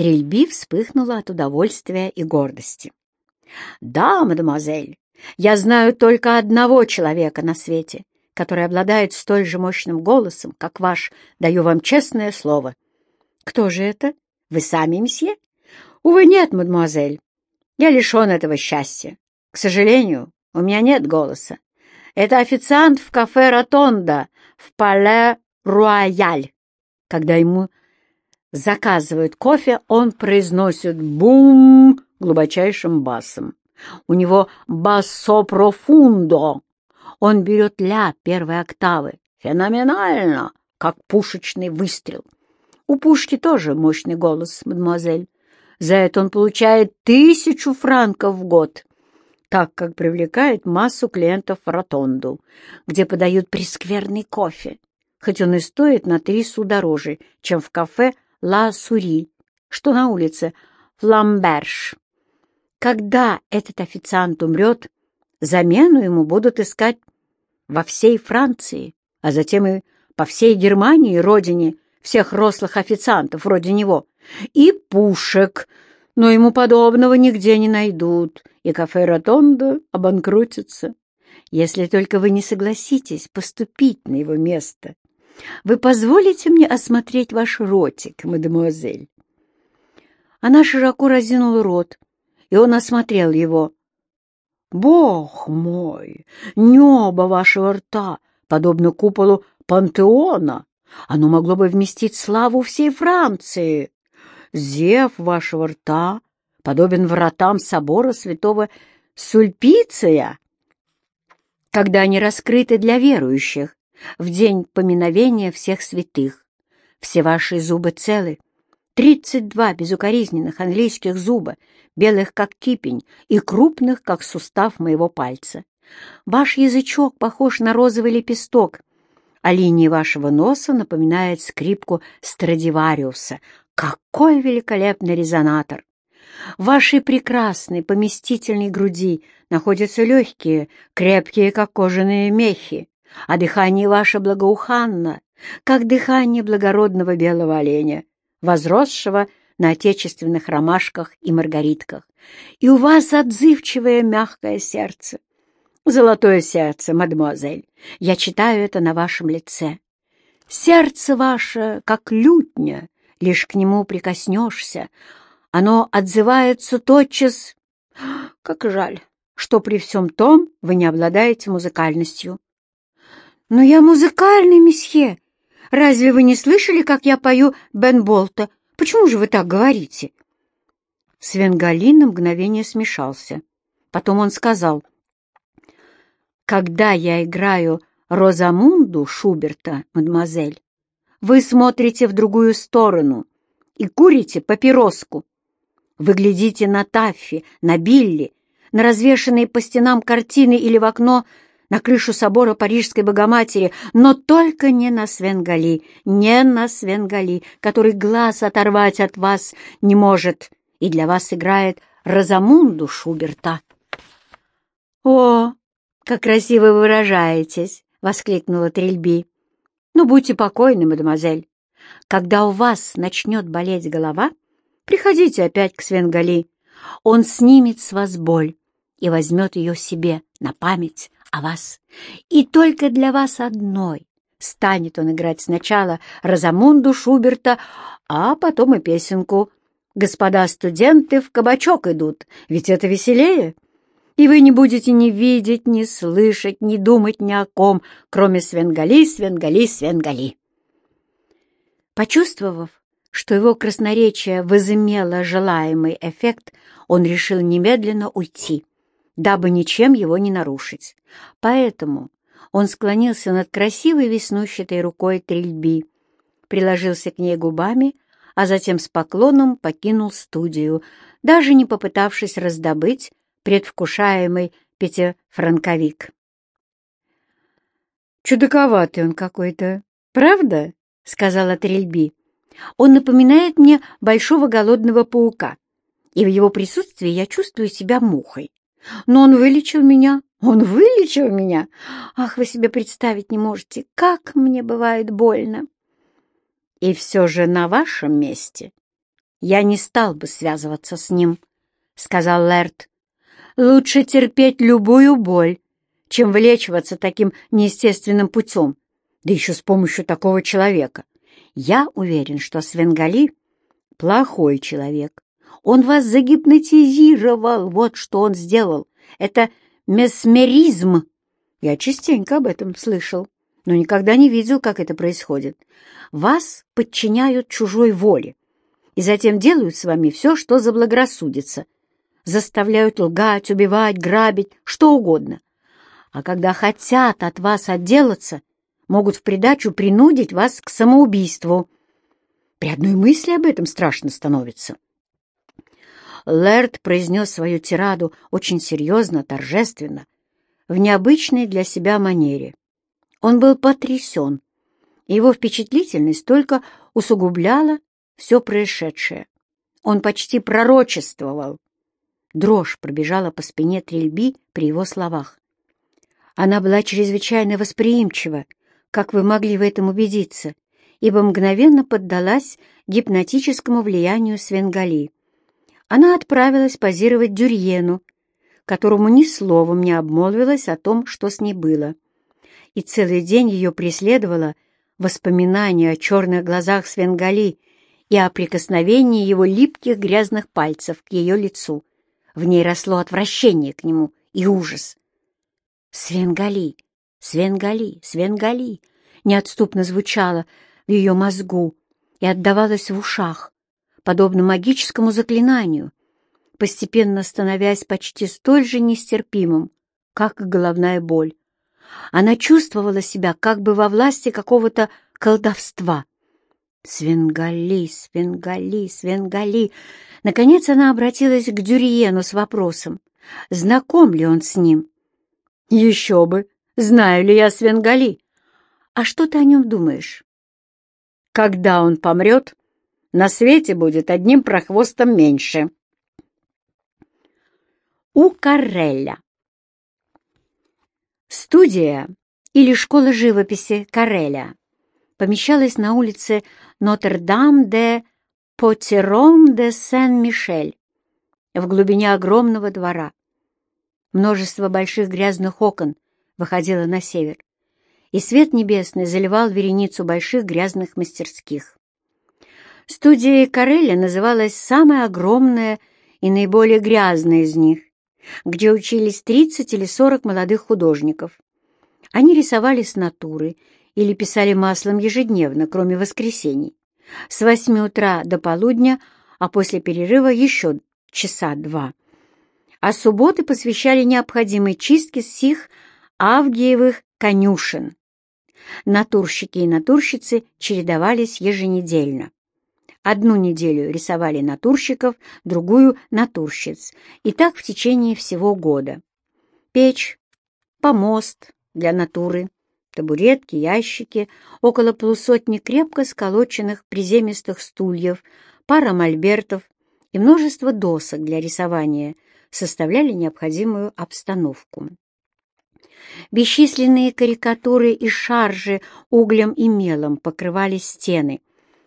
Трильби вспыхнула от удовольствия и гордости. «Да, мадемуазель, я знаю только одного человека на свете, который обладает столь же мощным голосом, как ваш, даю вам честное слово». «Кто же это? Вы сами, месье?» «Увы, нет, мадемуазель. Я лишен этого счастья. К сожалению, у меня нет голоса. Это официант в кафе «Ротонда» в Пале Руаяль. Когда ему заказывают кофе, он произносит «бум» глубочайшим басом. У него «басо профундо». Он берет ля первой октавы. Феноменально, как пушечный выстрел. У пушки тоже мощный голос, мадемуазель. За это он получает тысячу франков в год, так как привлекает массу клиентов в ротонду, где подают прескверный кофе, хоть он и стоит на три су дороже, чем в кафе «Ла Сури», что на улице Фламберш. Когда этот официант умрет, замену ему будут искать во всей Франции, а затем и по всей Германии, родине всех рослых официантов вроде него, и пушек, но ему подобного нигде не найдут, и кафе «Ротондо» обанкротится, если только вы не согласитесь поступить на его место. Вы позволите мне осмотреть ваш ротик, мадемуазель?» Она широко разинула рот, и он осмотрел его. «Бог мой! Небо вашего рта, подобно куполу пантеона, оно могло бы вместить славу всей Франции. Зев вашего рта подобен вратам собора святого Сульпиция, когда они раскрыты для верующих в день поминовения всех святых. Все ваши зубы целы, тридцать два безукоризненных английских зуба, белых как кипень и крупных, как сустав моего пальца. Ваш язычок похож на розовый лепесток, а линия вашего носа напоминает скрипку Страдивариуса. Какой великолепный резонатор! В вашей прекрасной поместительной груди находятся легкие, крепкие, как кожаные мехи, а дыхание ваше благоуханно, как дыхание благородного белого оленя, возросшего на отечественных ромашках и маргаритках. И у вас отзывчивое мягкое сердце. Золотое сердце, мадемуазель, я читаю это на вашем лице. Сердце ваше, как лютня, лишь к нему прикоснешься, оно отзывается тотчас. Как жаль, что при всем том вы не обладаете музыкальностью. Но я музыкальный, месье. Разве вы не слышали, как я пою Бен Болта? Почему же вы так говорите? Свенгали на мгновение смешался. Потом он сказал, «Когда я играю Розамунду Шуберта, мадемуазель, вы смотрите в другую сторону и курите папироску. Вы глядите на Таффи, на Билли, на развешанные по стенам картины или в окно на крышу собора Парижской Богоматери, но только не на Свенгали, не на Свенгали, который глаз оторвать от вас не может и для вас играет Розамунду Шуберта. «О, как красиво вы выражаетесь!» — воскликнула Трильби. «Ну, будьте покойны, мадемуазель. Когда у вас начнет болеть голова, приходите опять к Свенгали. Он снимет с вас боль и возьмет ее себе на память о вас. И только для вас одной станет он играть сначала Розамунду Шуберта, а потом и песенку «Господа студенты в кабачок идут, ведь это веселее». И вы не будете ни видеть, ни слышать, ни думать ни о ком, кроме Свенгали, Свенгали, Свенгали. Почувствовав, что его красноречие возымело желаемый эффект, он решил немедленно уйти дабы ничем его не нарушить. Поэтому он склонился над красивой веснущатой рукой Трильби, приложился к ней губами, а затем с поклоном покинул студию, даже не попытавшись раздобыть предвкушаемый пятифранковик. «Чудаковатый он какой-то, правда?» — сказала Трильби. «Он напоминает мне большого голодного паука, и в его присутствии я чувствую себя мухой. Но он вылечил меня. Он вылечил меня. Ах, вы себе представить не можете, как мне бывает больно. И все же на вашем месте я не стал бы связываться с ним», — сказал Лэрт. «Лучше терпеть любую боль, чем вылечиваться таким неестественным путем, да еще с помощью такого человека. Я уверен, что Свенгали — плохой человек. Он вас загипнотизировал, вот что он сделал. Это месмеризм. Я частенько об этом слышал, но никогда не видел, как это происходит. Вас подчиняют чужой воле и затем делают с вами все, что заблагорассудится. Заставляют лгать, убивать, грабить, что угодно. А когда хотят от вас отделаться, могут в придачу принудить вас к самоубийству. При одной мысли об этом страшно становится. Лэрд произнес свою тираду очень серьезно, торжественно, в необычной для себя манере. Он был потрясен, и его впечатлительность только усугубляла все происшедшее. Он почти пророчествовал. Дрожь пробежала по спине Трельби при его словах. Она была чрезвычайно восприимчива, как вы могли в этом убедиться, ибо мгновенно поддалась гипнотическому влиянию Свенгали она отправилась позировать Дюрьену, которому ни словом не обмолвилась о том, что с ней было. И целый день ее преследовало воспоминание о черных глазах Свенгали и о прикосновении его липких грязных пальцев к ее лицу. В ней росло отвращение к нему и ужас. «Свенгали! Свенгали! Свенгали!» неотступно звучало в ее мозгу и отдавалось в ушах подобно магическому заклинанию, постепенно становясь почти столь же нестерпимым, как и головная боль. Она чувствовала себя как бы во власти какого-то колдовства. «Свенгали, Свенгали, Свенгали!» Наконец она обратилась к Дюриену с вопросом, знаком ли он с ним. «Еще бы! Знаю ли я Свенгали? А что ты о нем думаешь?» «Когда он помрет, на свете будет одним прохвостом меньше. У Карелля Студия или школа живописи Кареля помещалась на улице Нотр-Дам-де Потерон-де-Сен-Мишель в глубине огромного двора. Множество больших грязных окон выходило на север, и свет небесный заливал вереницу больших грязных мастерских. Студия Карелли называлась самая огромная и наиболее грязная из них, где учились 30 или 40 молодых художников. Они рисовали с натуры или писали маслом ежедневно, кроме воскресений, с 8 утра до полудня, а после перерыва еще часа два. А субботы посвящали необходимой чистке сих авгиевых конюшен. Натурщики и натурщицы чередовались еженедельно. Одну неделю рисовали натурщиков, другую — натурщиц. И так в течение всего года. Печь, помост для натуры, табуретки, ящики, около полусотни крепко сколоченных приземистых стульев, пара мольбертов и множество досок для рисования составляли необходимую обстановку. Бесчисленные карикатуры и шаржи углем и мелом покрывали стены,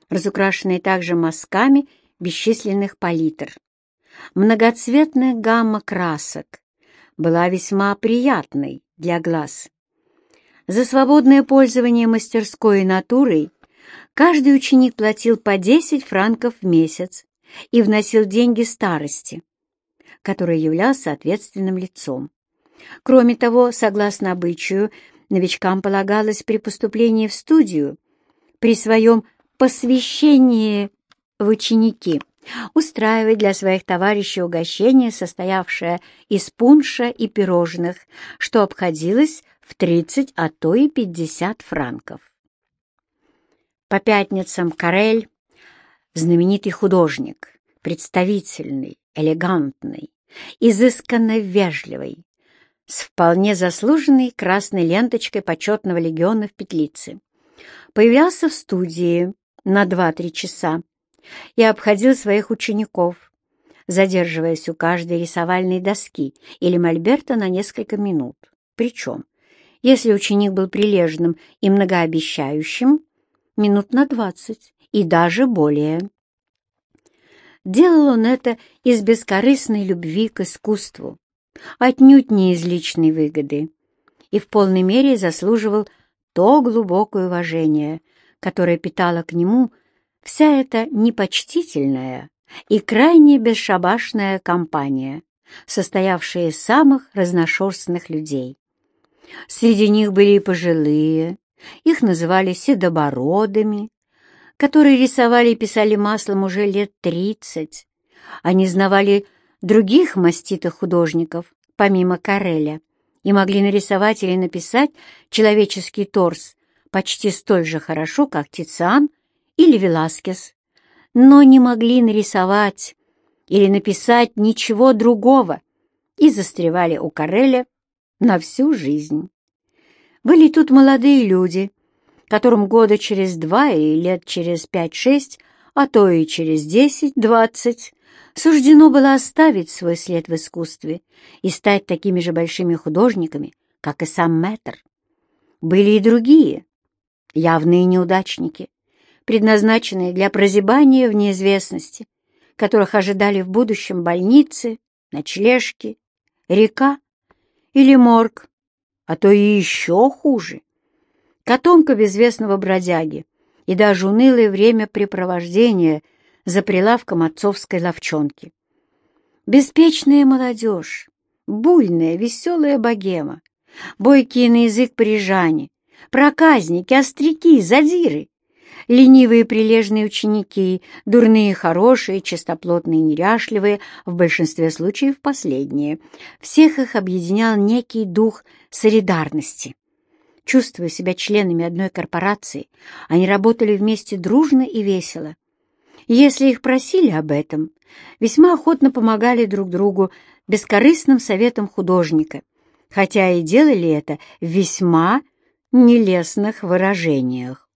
разукрашенные также мазками бесчисленных палитр. Многоцветная гамма красок была весьма приятной для глаз. За свободное пользование мастерской натурой каждый ученик платил по 10 франков в месяц и вносил деньги старости, который являлся ответственным лицом. Кроме того, согласно обычаю, новичкам полагалось при поступлении в студию при своем посвящение в ученики, устраивать для своих товарищей угощение, состоявшее из пунша и пирожных, что обходилось в 30, а то и 50 франков. По пятницам Карель, знаменитый художник, представительный, элегантный, изысканно вежливый, с вполне заслуженной красной ленточкой почетного легиона в петлице, появлялся в студии, на два-три часа и обходил своих учеников, задерживаясь у каждой рисовальной доски или мольберта на несколько минут. Причем, если ученик был прилежным и многообещающим, минут на двадцать и даже более. делал он это из бескорыстной любви к искусству, отнюдь не из личной выгоды, и в полной мере заслуживал то глубокое уважение, которое питала к нему вся эта непочтительная и крайне бесшабашная компания, состоявшая из самых разношерстных людей. Среди них были и пожилые, их называли седобородами, которые рисовали и писали маслом уже лет тридцать. Они знавали других маститых художников, помимо Кареля, и могли нарисовать или написать человеческий торс почти столь же хорошо, как Тициан или Веласкес, но не могли нарисовать или написать ничего другого и застревали у Кареля на всю жизнь. Были тут молодые люди, которым года через два и лет через пять-шесть, а то и через десять-двадцать, суждено было оставить свой след в искусстве и стать такими же большими художниками, как и сам Мэтр. Были и другие, явные неудачники, предназначенные для прозябания в неизвестности, которых ожидали в будущем больницы, ночлежки, река или морг, а то и еще хуже. Котомка безвестного бродяги и даже унылое времяпрепровождение за прилавком отцовской ловчонки. Беспечная молодежь, буйная, веселая богема, бойкие на язык парижане, проказники, остряки, задиры, ленивые прилежные ученики, дурные хорошие, чистоплотные неряшливые, в большинстве случаев последние. Всех их объединял некий дух солидарности. Чувствуя себя членами одной корпорации, они работали вместе дружно и весело. Если их просили об этом, весьма охотно помогали друг другу бескорыстным советом художника, хотя и делали это весьма нелестных выражениях.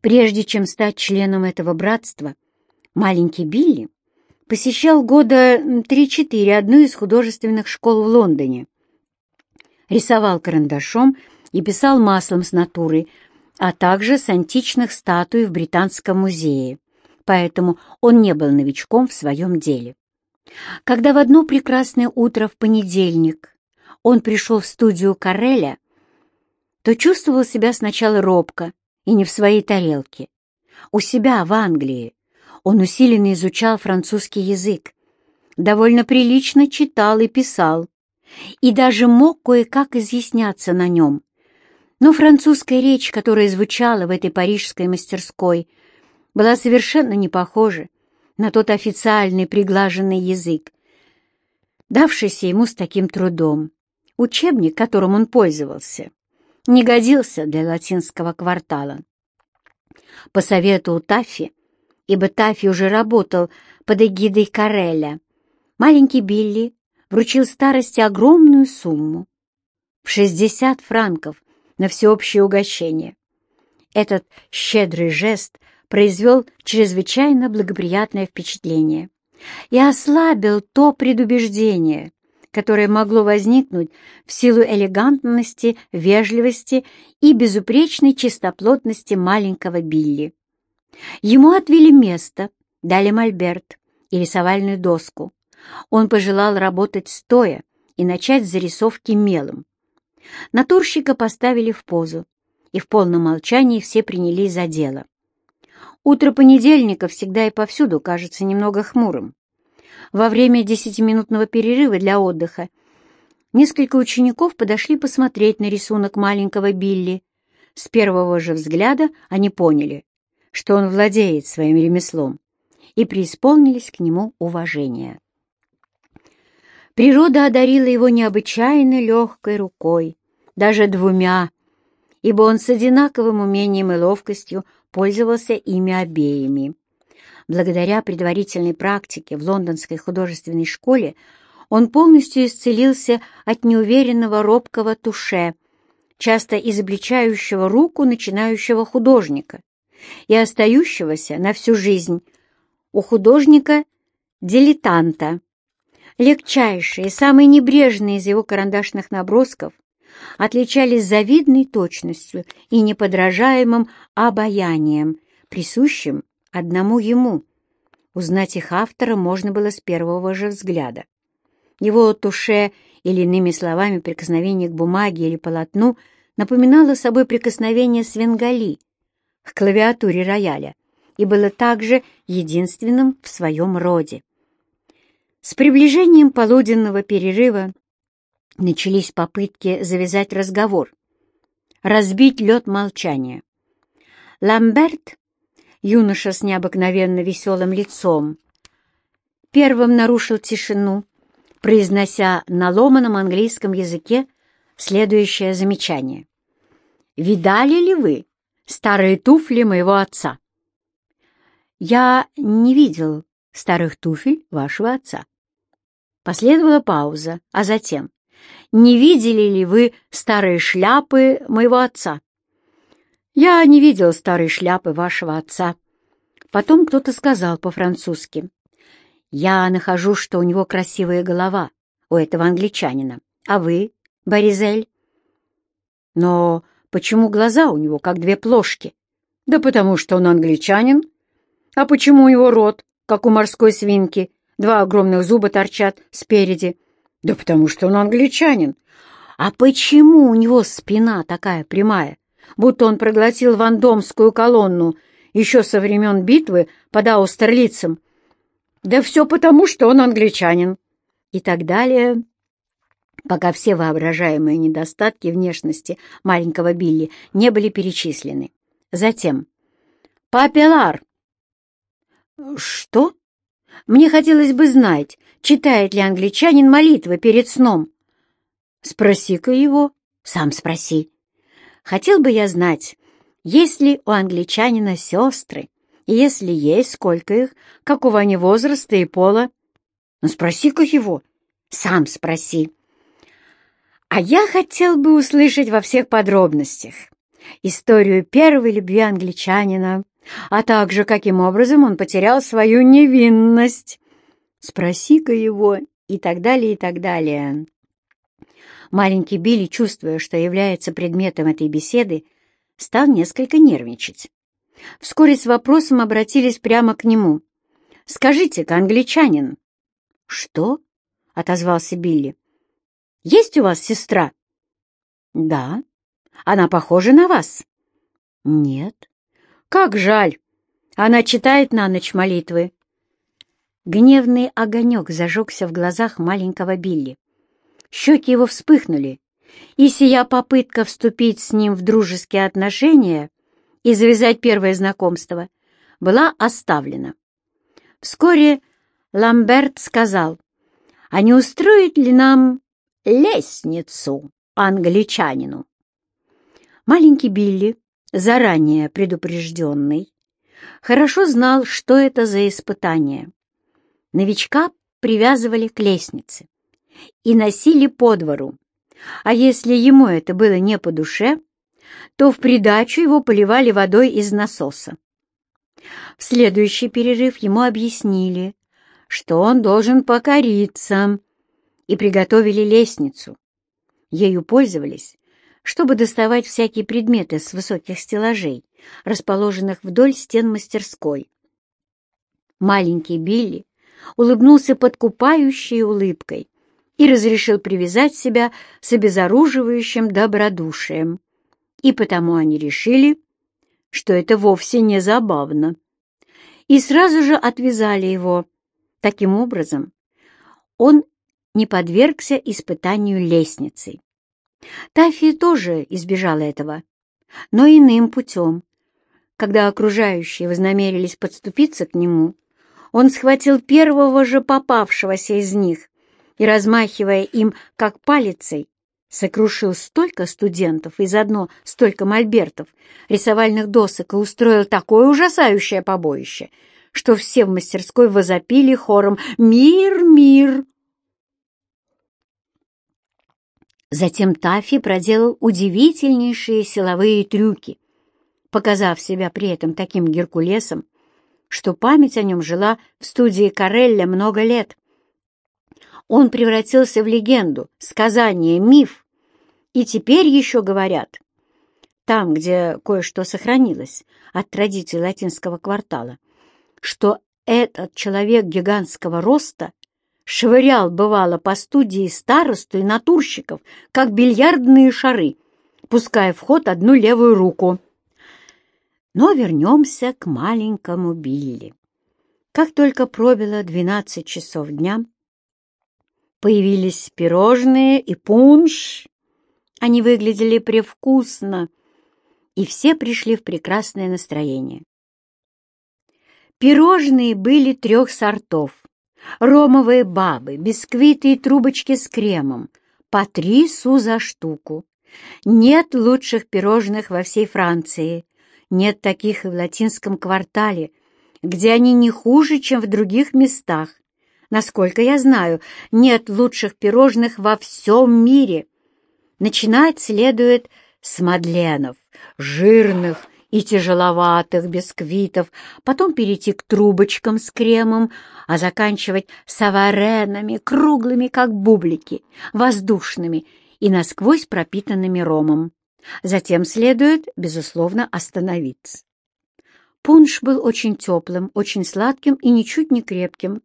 Прежде чем стать членом этого братства, маленький Билли посещал года 3-4 одну из художественных школ в Лондоне. Рисовал карандашом и писал маслом с натуры, а также с античных статуй в Британском музее, поэтому он не был новичком в своем деле. Когда в одно прекрасное утро в понедельник он пришел в студию Кареля, то чувствовал себя сначала робко, и не в своей тарелке. У себя, в Англии, он усиленно изучал французский язык, довольно прилично читал и писал, и даже мог кое-как изъясняться на нем. Но французская речь, которая звучала в этой парижской мастерской, была совершенно не похожа на тот официальный приглаженный язык, давшийся ему с таким трудом. Учебник, которым он пользовался, не годился для латинского квартала. По совету Таффи, ибо Таффи уже работал под эгидой Кареля, маленький Билли вручил старости огромную сумму в 60 франков на всеобщее угощение. Этот щедрый жест произвел чрезвычайно благоприятное впечатление и ослабил то предубеждение, которое могло возникнуть в силу элегантности, вежливости и безупречной чистоплотности маленького Билли. Ему отвели место, дали мольберт и рисовальную доску. Он пожелал работать стоя и начать зарисовки мелом. Натурщика поставили в позу, и в полном молчании все принялись за дело. Утро понедельника всегда и повсюду кажется немного хмурым. Во время десятиминутного перерыва для отдыха несколько учеников подошли посмотреть на рисунок маленького Билли. С первого же взгляда они поняли, что он владеет своим ремеслом, и преисполнились к нему уважения. Природа одарила его необычайно легкой рукой, даже двумя, ибо он с одинаковым умением и ловкостью пользовался ими обеими. Благодаря предварительной практике в лондонской художественной школе он полностью исцелился от неуверенного робкого туше, часто изобличающего руку начинающего художника и остающегося на всю жизнь у художника-дилетанта. Легчайшие, самые небрежные из его карандашных набросков отличались завидной точностью и неподражаемым обаянием, присущим одному ему. Узнать их автора можно было с первого же взгляда. Его туше или, иными словами, прикосновение к бумаге или полотну напоминало собой прикосновение свенгали к клавиатуре рояля и было также единственным в своем роде. С приближением полуденного перерыва начались попытки завязать разговор, разбить лед молчания. Ламберт, юноша с необыкновенно веселым лицом, первым нарушил тишину, произнося на ломаном английском языке следующее замечание. «Видали ли вы старые туфли моего отца?» «Я не видел старых туфель вашего отца». Последовала пауза, а затем «Не видели ли вы старые шляпы моего отца?» «Я не видел старой шляпы вашего отца». Потом кто-то сказал по-французски. «Я нахожу, что у него красивая голова, у этого англичанина. А вы, Боризель?» «Но почему глаза у него, как две плошки?» «Да потому что он англичанин. А почему его рот, как у морской свинки, два огромных зуба торчат спереди?» «Да потому что он англичанин. А почему у него спина такая прямая?» Будто он проглотил вандомскую колонну еще со времен битвы под Аустерлицем. Да все потому, что он англичанин. И так далее, пока все воображаемые недостатки внешности маленького Билли не были перечислены. Затем «Папелар!» «Что?» «Мне хотелось бы знать, читает ли англичанин молитвы перед сном». «Спроси-ка его». «Сам спроси». Хотел бы я знать, есть ли у англичанина сестры, и если есть, сколько их, какого они возраста и пола. Ну, спроси-ка его, сам спроси. А я хотел бы услышать во всех подробностях историю первой любви англичанина, а также каким образом он потерял свою невинность. Спроси-ка его и так далее, и так далее. Маленький Билли, чувствуя, что является предметом этой беседы, стал несколько нервничать. Вскоре с вопросом обратились прямо к нему. «Скажите-ка, англичанин!» «Что?» — отозвался Билли. «Есть у вас сестра?» «Да». «Она похожа на вас?» «Нет». «Как жаль! Она читает на ночь молитвы». Гневный огонек зажегся в глазах маленького Билли. Щеки его вспыхнули, и сия попытка вступить с ним в дружеские отношения и завязать первое знакомство была оставлена. Вскоре Ламберт сказал, «А не устроит ли нам лестницу англичанину?» Маленький Билли, заранее предупрежденный, хорошо знал, что это за испытание. Новичка привязывали к лестнице и носили по двору. А если ему это было не по душе, то в придачу его поливали водой из насоса. В следующий перерыв ему объяснили, что он должен покориться, и приготовили лестницу. Ею пользовались, чтобы доставать всякие предметы с высоких стеллажей, расположенных вдоль стен мастерской. Маленький Билли улыбнулся подкупающей улыбкой и разрешил привязать себя с обезоруживающим добродушием. И потому они решили, что это вовсе не забавно. И сразу же отвязали его. Таким образом, он не подвергся испытанию лестницей. Тафи тоже избежала этого, но иным путем. Когда окружающие вознамерились подступиться к нему, он схватил первого же попавшегося из них и, размахивая им как палицей, сокрушил столько студентов и заодно столько мольбертов, рисовальных досок и устроил такое ужасающее побоище, что все в мастерской возопили хором «Мир, мир!». Затем Таффи проделал удивительнейшие силовые трюки, показав себя при этом таким геркулесом, что память о нем жила в студии Карелля много лет он превратился в легенду, сказание, миф. И теперь еще говорят, там, где кое-что сохранилось от традиций латинского квартала, что этот человек гигантского роста швырял, бывало, по студии старосту и натурщиков, как бильярдные шары, пуская в ход одну левую руку. Но вернемся к маленькому Билли. Как только пробило двенадцать часов дня, появились пирожные и пунш. Они выглядели превкусно, и все пришли в прекрасное настроение. Пирожные были трех сортов. Ромовые бабы, бисквиты и трубочки с кремом. По три су за штуку. Нет лучших пирожных во всей Франции. Нет таких и в латинском квартале, где они не хуже, чем в других местах. Насколько я знаю, нет лучших пирожных во всем мире. Начинать следует с мадленов, жирных и тяжеловатых бисквитов, потом перейти к трубочкам с кремом, а заканчивать саваренами, круглыми, как бублики, воздушными и насквозь пропитанными ромом. Затем следует, безусловно, остановиться. Пунш был очень теплым, очень сладким и ничуть не крепким.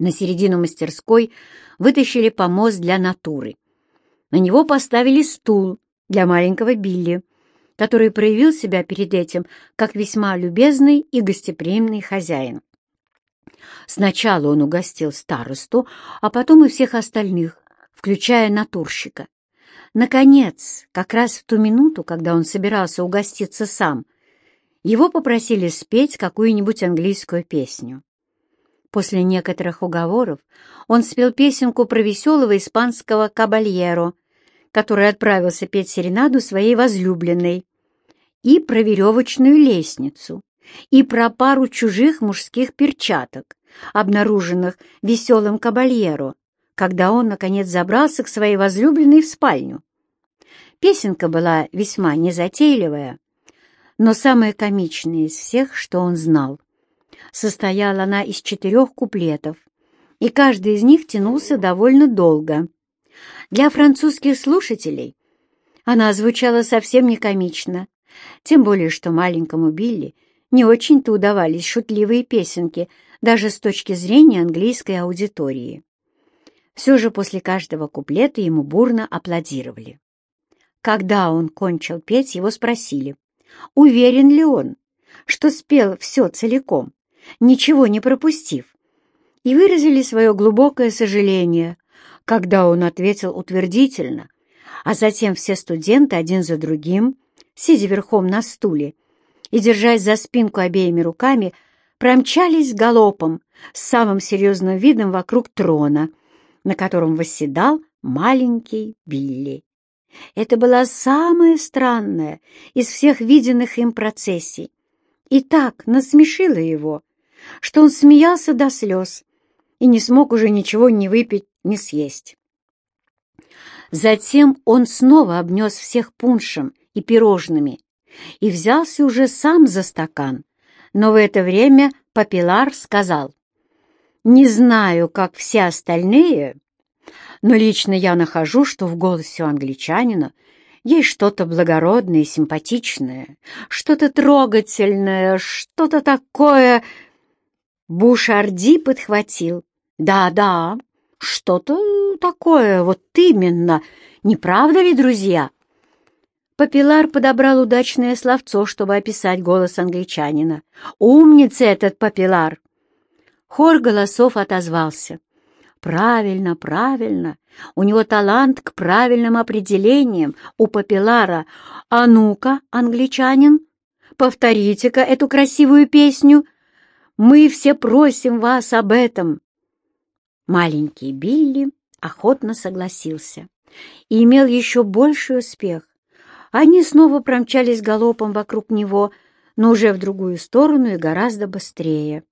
На середину мастерской вытащили помост для натуры. На него поставили стул для маленького Билли, который проявил себя перед этим как весьма любезный и гостеприимный хозяин. Сначала он угостил старосту, а потом и всех остальных, включая натурщика. Наконец, как раз в ту минуту, когда он собирался угоститься сам, его попросили спеть какую-нибудь английскую песню. После некоторых уговоров он спел песенку про веселого испанского кабальеро, который отправился петь серенаду своей возлюбленной, и про веревочную лестницу, и про пару чужих мужских перчаток, обнаруженных веселым кабальеро, когда он, наконец, забрался к своей возлюбленной в спальню. Песенка была весьма незатейливая, но самая комичная из всех, что он знал. Состояла она из четырех куплетов, и каждый из них тянулся довольно долго. Для французских слушателей она звучала совсем не комично, тем более что маленькому Билли не очень-то удавались шутливые песенки даже с точки зрения английской аудитории. Все же после каждого куплета ему бурно аплодировали. Когда он кончил петь, его спросили, уверен ли он, что спел все целиком, ничего не пропустив, и выразили свое глубокое сожаление, когда он ответил утвердительно, а затем все студенты один за другим, сидя верхом на стуле и держась за спинку обеими руками, промчались галопом с самым серьезным видом вокруг трона — на котором восседал маленький Билли. Это была самая странная из всех виденных им процессий. И так насмешила его, что он смеялся до слез и не смог уже ничего ни выпить, ни съесть. Затем он снова обнес всех пуншем и пирожными и взялся уже сам за стакан, но в это время Папилар сказал, не знаю, как все остальные, но лично я нахожу, что в голосе у англичанина есть что-то благородное и симпатичное, что-то трогательное, что-то такое... Бушарди подхватил. Да-да, что-то такое, вот именно. Не правда ли, друзья? Папилар подобрал удачное словцо, чтобы описать голос англичанина. «Умница этот Папилар!» Хор голосов отозвался. «Правильно, правильно. У него талант к правильным определениям у Папилара. А ну-ка, англичанин, повторите-ка эту красивую песню. Мы все просим вас об этом». Маленький Билли охотно согласился и имел еще больший успех. Они снова промчались галопом вокруг него, но уже в другую сторону и гораздо быстрее.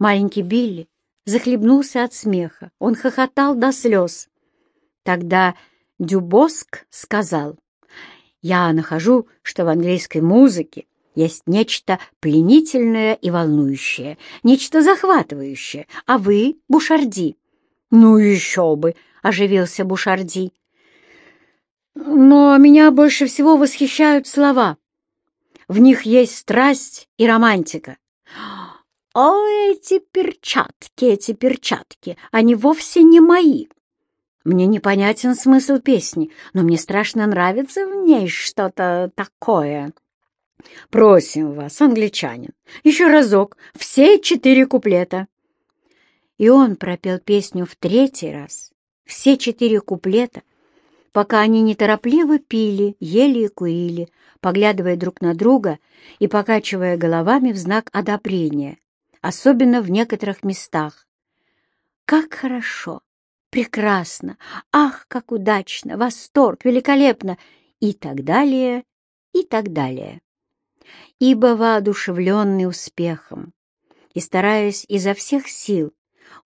Маленький Билли захлебнулся от смеха. Он хохотал до слез. Тогда Дюбоск сказал, «Я нахожу, что в английской музыке есть нечто пленительное и волнующее, нечто захватывающее, а вы — Бушарди». «Ну еще бы!» — оживился Бушарди. «Но меня больше всего восхищают слова. В них есть страсть и романтика. «О, эти перчатки, эти перчатки, они вовсе не мои!» Мне непонятен смысл песни, но мне страшно нравится в ней что-то такое. Просим вас, англичанин, еще разок, все четыре куплета. И он пропел песню в третий раз, все четыре куплета, пока они неторопливо пили, ели и курили, поглядывая друг на друга и покачивая головами в знак одобрения, особенно в некоторых местах. Как хорошо! Прекрасно! Ах, как удачно! Восторг! Великолепно! И так далее, и так далее. Ибо воодушевленный успехом и стараясь изо всех сил,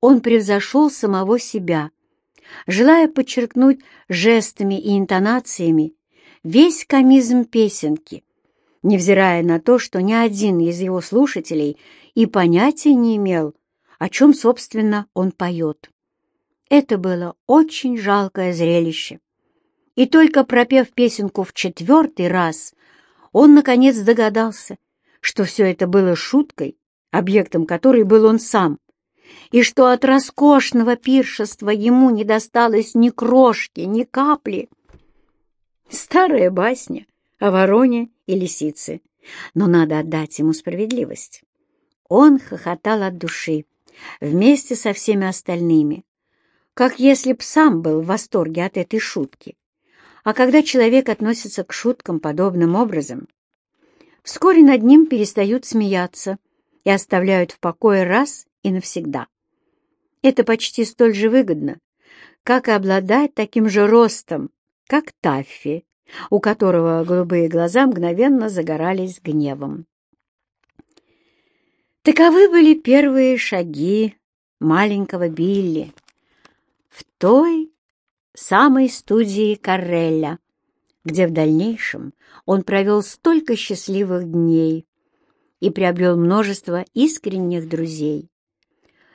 он превзошел самого себя, желая подчеркнуть жестами и интонациями весь комизм песенки, невзирая на то, что ни один из его слушателей и понятия не имел, о чем, собственно, он поет. Это было очень жалкое зрелище. И только пропев песенку в четвертый раз, он, наконец, догадался, что все это было шуткой, объектом которой был он сам, и что от роскошного пиршества ему не досталось ни крошки, ни капли. Старая басня о вороне и лисице, но надо отдать ему справедливость. Он хохотал от души, вместе со всеми остальными, как если б сам был в восторге от этой шутки. А когда человек относится к шуткам подобным образом, вскоре над ним перестают смеяться и оставляют в покое раз и навсегда. Это почти столь же выгодно, как и обладать таким же ростом, как Таффи, у которого голубые глаза мгновенно загорались гневом. Таковы были первые шаги маленького Билли в той самой студии Каррелля, где в дальнейшем он провел столько счастливых дней и приобрел множество искренних друзей.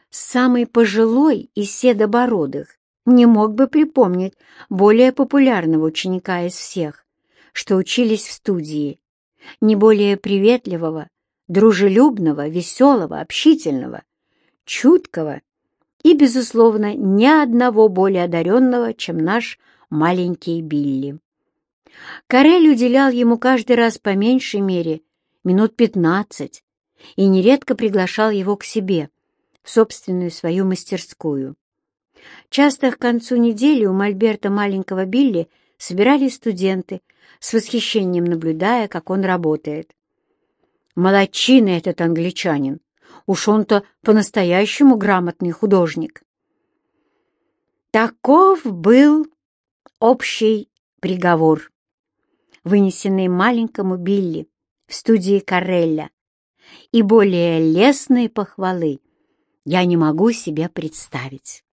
Самый пожилой из седобородых не мог бы припомнить более популярного ученика из всех, что учились в студии, не более приветливого, дружелюбного, веселого, общительного, чуткого и, безусловно, ни одного более одаренного, чем наш маленький Билли. Карель уделял ему каждый раз по меньшей мере минут пятнадцать и нередко приглашал его к себе, в собственную свою мастерскую. Часто к концу недели у Мольберта маленького Билли собирались студенты, с восхищением наблюдая, как он работает. Молодчина этот англичанин! Уж он-то по-настоящему грамотный художник. Таков был общий приговор, вынесенный маленькому Билли в студии Карелля, и более лестные похвалы я не могу себе представить.